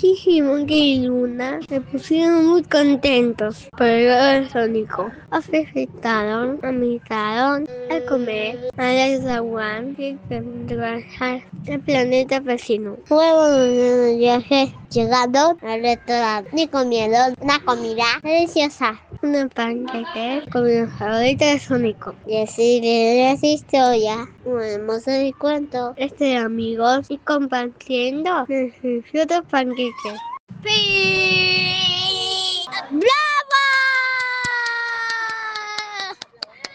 Gigi, Monkey y Luna se pusieron muy contentos por el Sónico. Afectaron, amitaron a comer a One y trabajar el planeta vecino. Luego de un viaje llegando al restaurante comieron una comida deliciosa. Una panqueque con mi favorito de Sónico. Y así de esa historia, un hermoso cuento este amigos y compartiendo sus panqueques. ¡Fin!